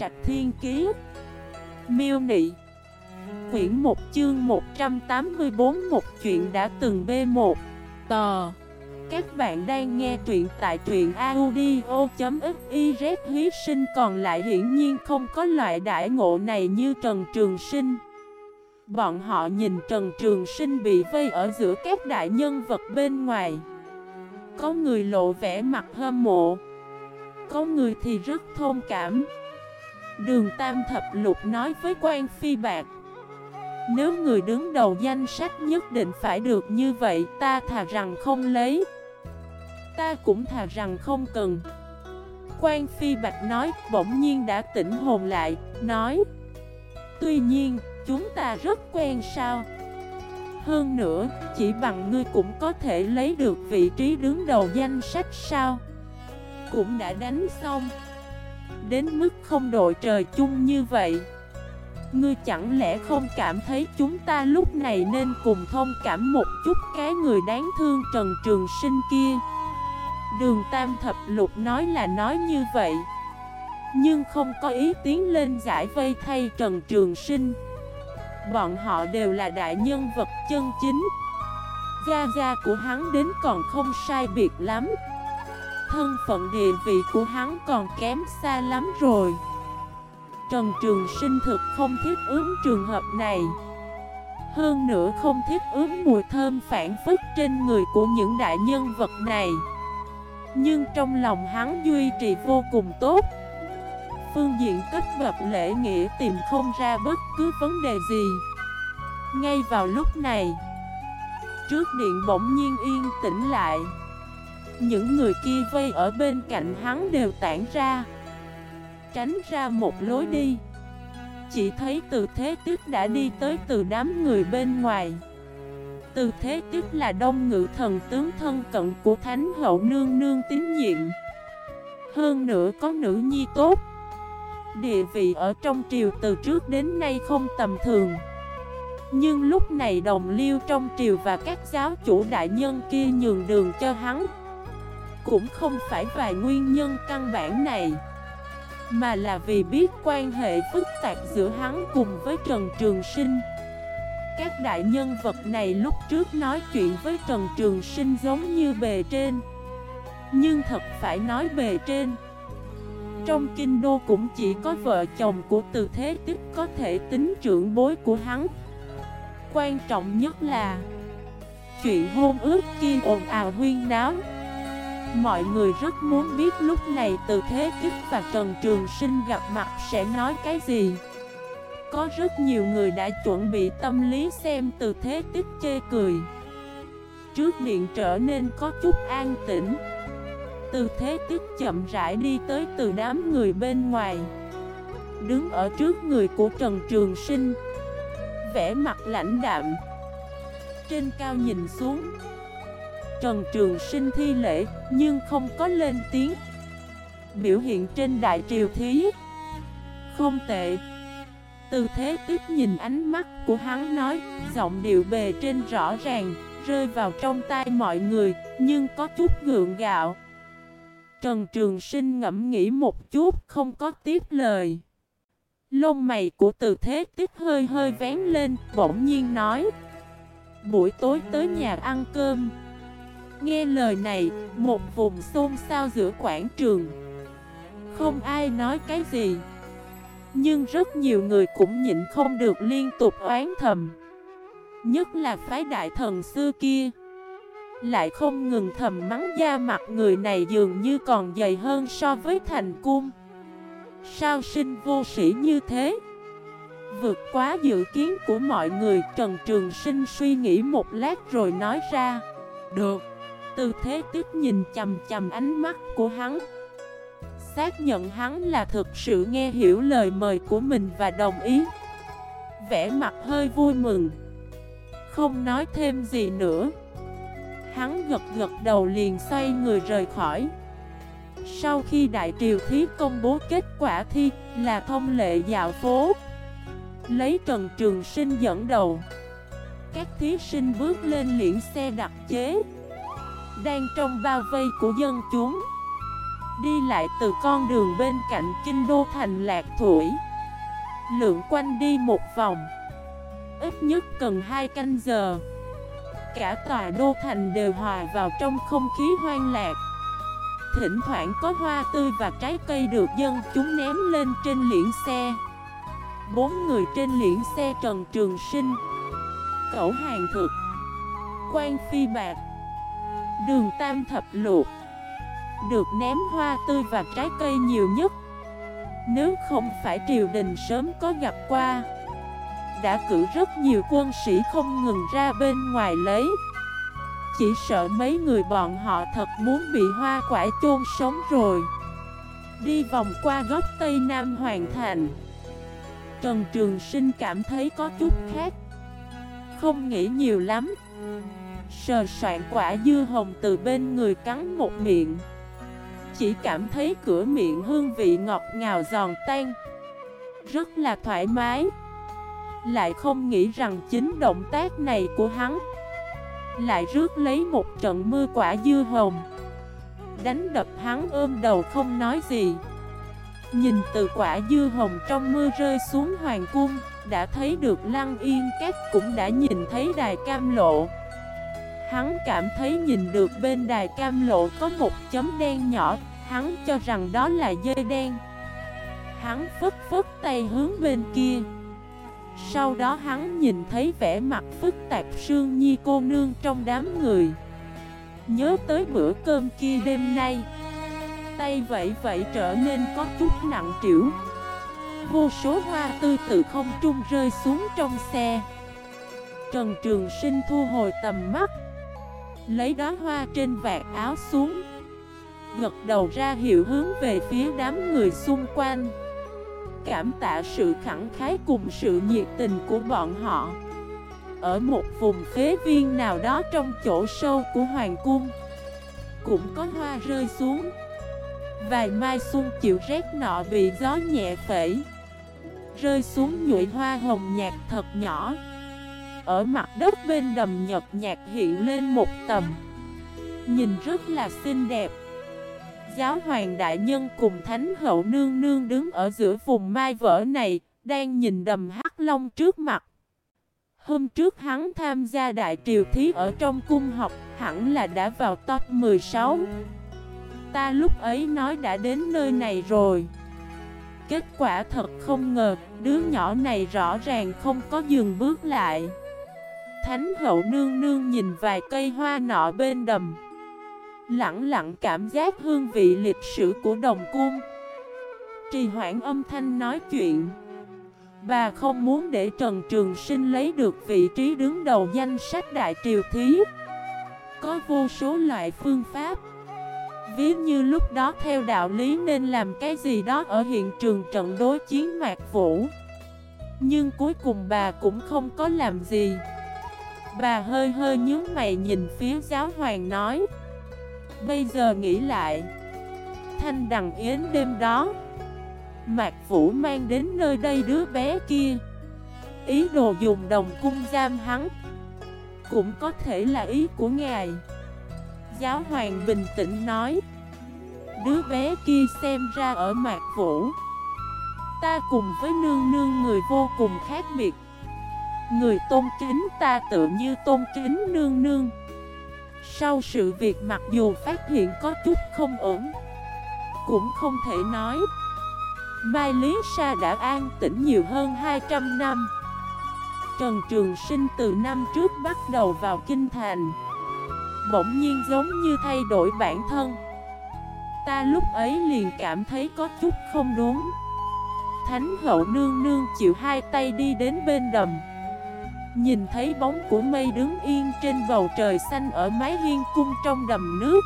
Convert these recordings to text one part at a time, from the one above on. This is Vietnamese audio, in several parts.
Trạch Thiên Kiế Miêu Nị. Quyển 1 chương 184 Một chuyện đã từng B1 Tò. Các bạn đang nghe truyện tại truyện audio.xyz Hí sinh còn lại hiển nhiên không có loại đại ngộ này như Trần Trường Sinh. Bọn họ nhìn Trần Trường Sinh bị vây ở giữa các đại nhân vật bên ngoài. Có người lộ vẻ mặt hâm mộ. Có người thì rất thông cảm. Đường Tam Thập Lục nói với quan Phi Bạc. Nếu người đứng đầu danh sách nhất định phải được như vậy, Ta thà rằng không lấy. Ta cũng thà rằng không cần. Quan Phi Bạch nói, bỗng nhiên đã tỉnh hồn lại, Nói, Tuy nhiên, chúng ta rất quen sao? Hơn nữa, chỉ bằng ngươi cũng có thể lấy được vị trí đứng đầu danh sách sao? Cũng đã đánh xong. Đến mức không đội trời chung như vậy. Ngươi chẳng lẽ không cảm thấy chúng ta lúc này nên cùng thông cảm một chút cái người đáng thương Trần Trường Sinh kia? Đường Tam Thập Lục nói là nói như vậy, Nhưng không có ý tiến lên giải vây thay Trần Trường Sinh. Bọn họ đều là đại nhân vật chân chính. Gia gia của hắn đến còn không sai biệt lắm. Thân phận địa vị của hắn còn kém xa lắm rồi. Trần Trường Sinh thực không thiết ứng trường hợp này. Hơn nữa không thiết ứng mùi thơm phản phức trên người của những đại nhân vật này. Nhưng trong lòng hắn duy trì vô cùng tốt. Phương diện cấp bậc lễ nghĩa tìm không ra bất cứ vấn đề gì. Ngay vào lúc này, Trước điện bỗng nhiên yên tĩnh lại những người kia vây ở bên cạnh hắn đều tản ra. Tránh ra một lối đi. Chỉ thấy từ thế tức đã đi tới từ đám người bên ngoài. Từ thế tức là đông ngự thần tướng thân cận của Thánh hậu nương nương tín nhiệm. Hơn nữa có nữ nhi tốt. Địa vị ở trong triều từ trước đến nay không tầm thường. Nhưng lúc này đồng liêu trong triều và các giáo chủ đại nhân kia nhường đường cho hắn cũng không phải vài nguyên nhân căn bản này, Mà là vì biết quan hệ phức tạp giữa hắn cùng với Trần Trường Sinh. Các đại nhân vật này lúc trước nói chuyện với Trần Trường Sinh giống như bề trên, Nhưng thật phải nói bề trên. Trong kinh đô cũng chỉ có vợ chồng của từ thế Tích có thể tính trưởng bối của hắn. Quan trọng nhất là Chuyện hôn ước kia ồn ào huyên náo. Mọi người rất muốn biết lúc này từ Thế Kích và Trần Trường Sinh gặp mặt sẽ nói cái gì. Có rất nhiều người đã chuẩn bị tâm lý xem từ Thế Tích chê cười. Trước điện trở nên có chút an tĩnh. Từ Thế Tích chậm rãi đi tới từ đám người bên ngoài. Đứng ở trước người của Trần Trường Sinh. Vẽ mặt lãnh đạm. Trên cao nhìn xuống. Trần Trường Sinh thi lễ, nhưng không có lên tiếng. Biểu hiện trên đại triều thí. Không tệ. Từ thế tiếp nhìn ánh mắt của hắn nói, Giọng điệu bề trên rõ ràng, Rơi vào trong tay mọi người, Nhưng có chút gượng gạo. Trần Trường Sinh ngẫm nghĩ một chút, Không có tiếp lời. Lông mày của từ thế tiếp hơi hơi vén lên, Bỗng nhiên nói, Buổi tối tới nhà ăn cơm. Nghe lời này, một vùng xôn xao giữa quảng trường. Không ai nói cái gì. Nhưng rất nhiều người cũng nhịn không được liên tục oán thầm. Nhất là phái đại thần xưa kia. Lại không ngừng thầm mắng da mặt người này dường như còn dày hơn so với thành cung. Sao sinh vô sĩ như thế? Vượt quá dự kiến của mọi người Trần Trường Sinh suy nghĩ một lát rồi nói ra. Được. Tư thế tức nhìn chầm chầm ánh mắt của hắn. Xác nhận hắn là thực sự nghe hiểu lời mời của mình và đồng ý. Vẽ mặt hơi vui mừng. Không nói thêm gì nữa. Hắn gật gật đầu liền xoay người rời khỏi. Sau khi Đại Triều Thí công bố kết quả thi là thông lệ dạo phố, Lấy Trần Trường Sinh dẫn đầu. Các thí sinh bước lên liễn xe đặc chế đang trong bao vây của dân chúng. Đi lại từ con đường bên cạnh kinh đô thành Lạc Thủy. Lượng quanh đi một vòng. Ít nhất cần hai canh giờ. Cả tòa đô thành đều hòa vào trong không khí hoang lạc. Thỉnh thoảng có hoa tươi và trái cây được dân chúng ném lên trên liễn xe. Bốn người trên liễn xe Trần Trường Sinh, Cẩu Hàng Thực Quan Phi Bạc Đường Tam Thập Luộc Được ném hoa tươi và trái cây nhiều nhất. Nếu không phải triều đình sớm có gặp qua, Đã cử rất nhiều quân sĩ không ngừng ra bên ngoài lấy. Chỉ sợ mấy người bọn họ thật muốn bị hoa quả chôn sống rồi. Đi vòng qua góc Tây Nam Hoàng Thành. Trần Trường Sinh cảm thấy có chút khác. Không nghĩ nhiều lắm. Sờ soạn quả dưa hồng từ bên người cắn một miệng. Chỉ cảm thấy cửa miệng hương vị ngọt ngào giòn tan. Rất là thoải mái. Lại không nghĩ rằng chính động tác này của hắn Lại rước lấy một trận mưa quả dưa hồng. Đánh đập hắn ôm đầu không nói gì. Nhìn từ quả dưa hồng trong mưa rơi xuống hoàng cung, Đã thấy được lăng yên các cũng đã nhìn thấy đài cam lộ. Hắn cảm thấy nhìn được bên đài cam lộ có một chấm đen nhỏ, Hắn cho rằng đó là dây đen. Hắn phức phức tay hướng bên kia. Sau đó hắn nhìn thấy vẻ mặt phức tạp Sương Nhi cô nương trong đám người. Nhớ tới bữa cơm kia đêm nay, Tay vậy vậy trở nên có chút nặng trĩu. Vô số hoa tươi từ không trung rơi xuống trong xe. Trần Trường Sinh thu hồi tầm mắt. Lấy đó hoa trên vạt áo xuống. Gật đầu ra hiệu hướng về phía đám người xung quanh. Cảm tạ sự khẳng khái cùng sự nhiệt tình của bọn họ. Ở một vùng phế viên nào đó trong chỗ sâu của Hoàng Cung, Cũng có hoa rơi xuống. Vài mai xuân chịu rét nọ bị gió nhẹ phẩy Rơi xuống nhụy hoa hồng nhạt thật nhỏ ở mặt đất bên đầm nhật nhạt hiện lên một tầm. Nhìn rất là xinh đẹp. Giáo hoàng đại nhân cùng thánh hậu nương nương đứng ở giữa vùng mai vỡ này, Đang nhìn đầm hắc long trước mặt. Hôm trước hắn tham gia đại triều thí ở trong cung học, Hẳn là đã vào top 16 Ta lúc ấy nói đã đến nơi này rồi. Kết quả thật không ngờ, Đứa nhỏ này rõ ràng không có dừng bước lại. Thánh hậu nương nương nhìn vài cây hoa nọ bên đầm. Lặng lặng cảm giác hương vị lịch sử của đồng cung. Trì hoãn âm thanh nói chuyện. Bà không muốn để Trần Trường Sinh lấy được vị trí đứng đầu danh sách đại triều thí. Có vô số loại phương pháp. Ví như lúc đó theo đạo lý nên làm cái gì đó ở hiện trường trận đối chiến mạc vũ. Nhưng cuối cùng bà cũng không có làm gì. Bà hơi hơi nhướng mày nhìn phía giáo hoàng nói. Bây giờ nghĩ lại. Thanh đằng yến đêm đó, Mạc Vũ mang đến nơi đây đứa bé kia. Ý đồ dùng đồng cung giam hắn, Cũng có thể là ý của ngài. Giáo hoàng bình tĩnh nói. Đứa bé kia xem ra ở Mạc Vũ Ta cùng với nương nương người vô cùng khác biệt. Người tôn kính ta tự như tôn kính nương nương. Sau sự việc mặc dù phát hiện có chút không ổn, Cũng không thể nói. Mai Lý Sa đã an tĩnh nhiều hơn 200 năm. Trần Trường Sinh từ năm trước bắt đầu vào Kinh Thành, Bỗng nhiên giống như thay đổi bản thân. Ta lúc ấy liền cảm thấy có chút không đúng. Thánh hậu nương nương chịu hai tay đi đến bên đầm. Nhìn thấy bóng của mây đứng yên trên bầu trời xanh ở mái hiên cung trong đầm nước.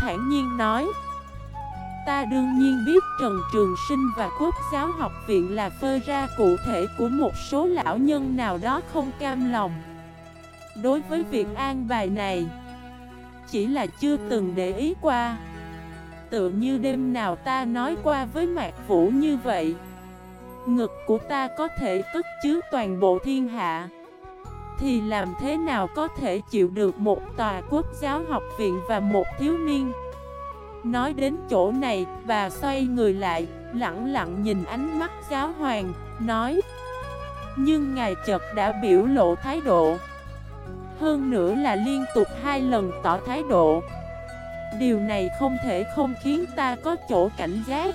Thản nhiên nói, Ta đương nhiên biết Trần Trường Sinh và Quốc giáo học viện là phơi ra cụ thể của một số lão nhân nào đó không cam lòng. Đối với việc an bài này, Chỉ là chưa từng để ý qua. Tự như đêm nào ta nói qua với Mạc Vũ như vậy. Ngực của ta có thể cất chứa toàn bộ thiên hạ. Thì làm thế nào có thể chịu được một tòa quốc giáo học viện và một thiếu niên? Nói đến chỗ này, bà xoay người lại, lặng lặng nhìn ánh mắt giáo hoàng, nói Nhưng ngài chợt đã biểu lộ thái độ. Hơn nữa là liên tục hai lần tỏ thái độ. Điều này không thể không khiến ta có chỗ cảnh giác.